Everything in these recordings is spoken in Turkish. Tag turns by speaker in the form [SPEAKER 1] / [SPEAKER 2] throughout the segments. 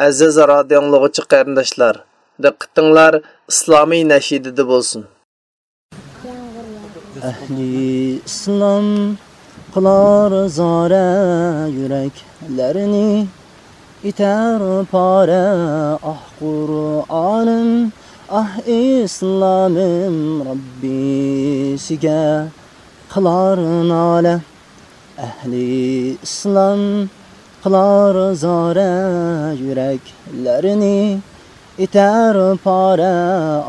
[SPEAKER 1] Aziz radiyonluğucu qarindaşlar, diqqətinizlər İslami nəşidədə bo'lsin.
[SPEAKER 2] Ahli islom ah ah qilar zara yüreklerini itar para ah Qur'anım ah islomim Rabbisiga qilar nala Əhli İslam qilar qilar zora yuraklarini itar pora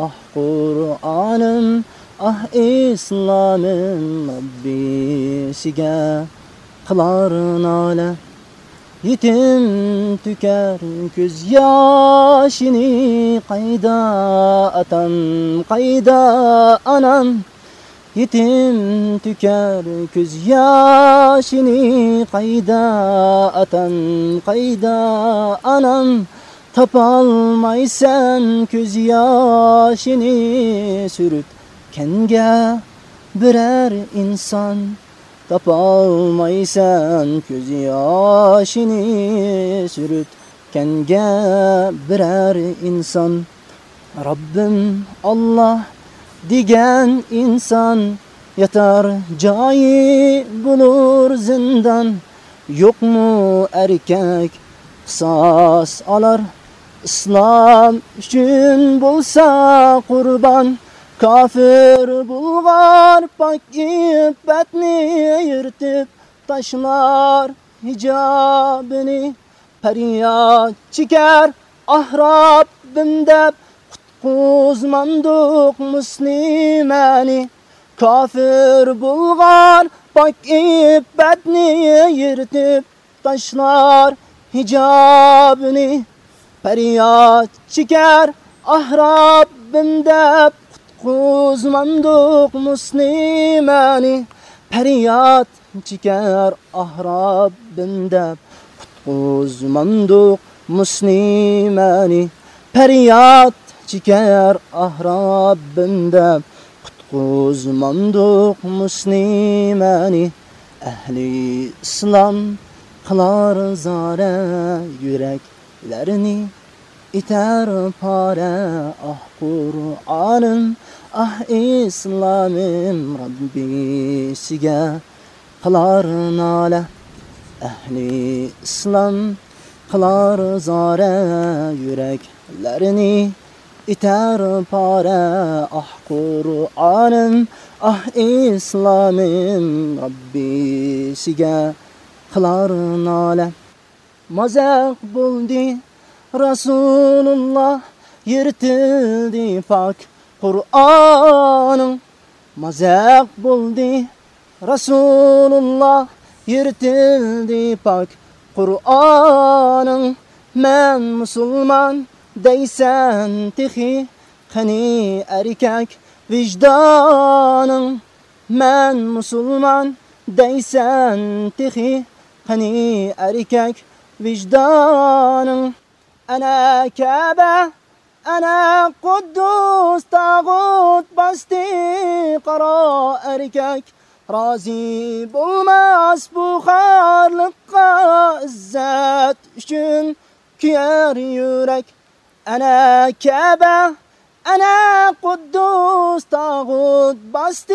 [SPEAKER 2] oh Qur'onim ah, ah islomim Robbisiga qilar nola yetim tukar ko'z yoshini qayda atam qayda anam. Yetim tükər göz yaşını qayda atam qayda anam tapalmaysan göz yaşını sürüp kenge birer insan. Tapalmaysan göz yaşını sürütkenge birer insan. Rabbim Allah digen insan yatar cayı bulur zindan. Yok mu erkek kısas alar İslam için bulsa kurban. Kafir bulgar pak iffetni yırtıp taşlar hicabını. Feryat çeker ah Rabbim Kuzmanduk muslimani Kafir bulgar pak iffetni yırtıp taşlar hicabını. Feryat çeker ah Rabbim dep Kuzmanduk muslimani Feryat çeker ah Rabbim dep Kuzmanduk muslimani Feryat chekar ah robbimda. Qutquz manduq muslimani ahli islom qilar zora yuraklarini itar pora. Ah qur'onim ah islomim robbisiga qilar nola. Ahli islom qilar zora yuraklarini iter pare ah Kur'an'ım ah İslam'ım Rabbisiga kılar nale. Mazak buldi Resulullah yırtıldı pak Kur'an'ın mazak buldu Resulullah yırtıldı pak Kur'an'ın men Müslüman دەیسان تخی قەنی ئەریکاک وجدانم من مسلمان دەیسان تخی قەنی ئەریکاک وجدانم أنا كعبة أنا قدوس طاغوت بستي قراء ركاك رازي بالماس بخار لقاء الزات شن كيار يورك. Ana Kabe Ana Kuddus tağut bastı.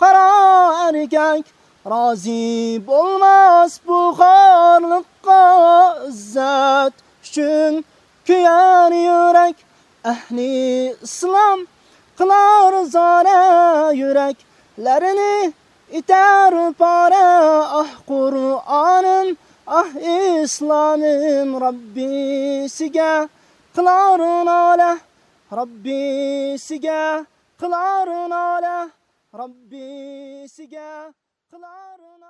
[SPEAKER 2] Qara erkek Razi bulmaz buharlıkka izzet üçün. Küyer yürek Ehli İslam kılar zare yüreklerini. İter pare ah Kur'an'ım ah İslam'ım Rabbisiga qilarin ola robbisiga qilarin ola robbisiga qilarin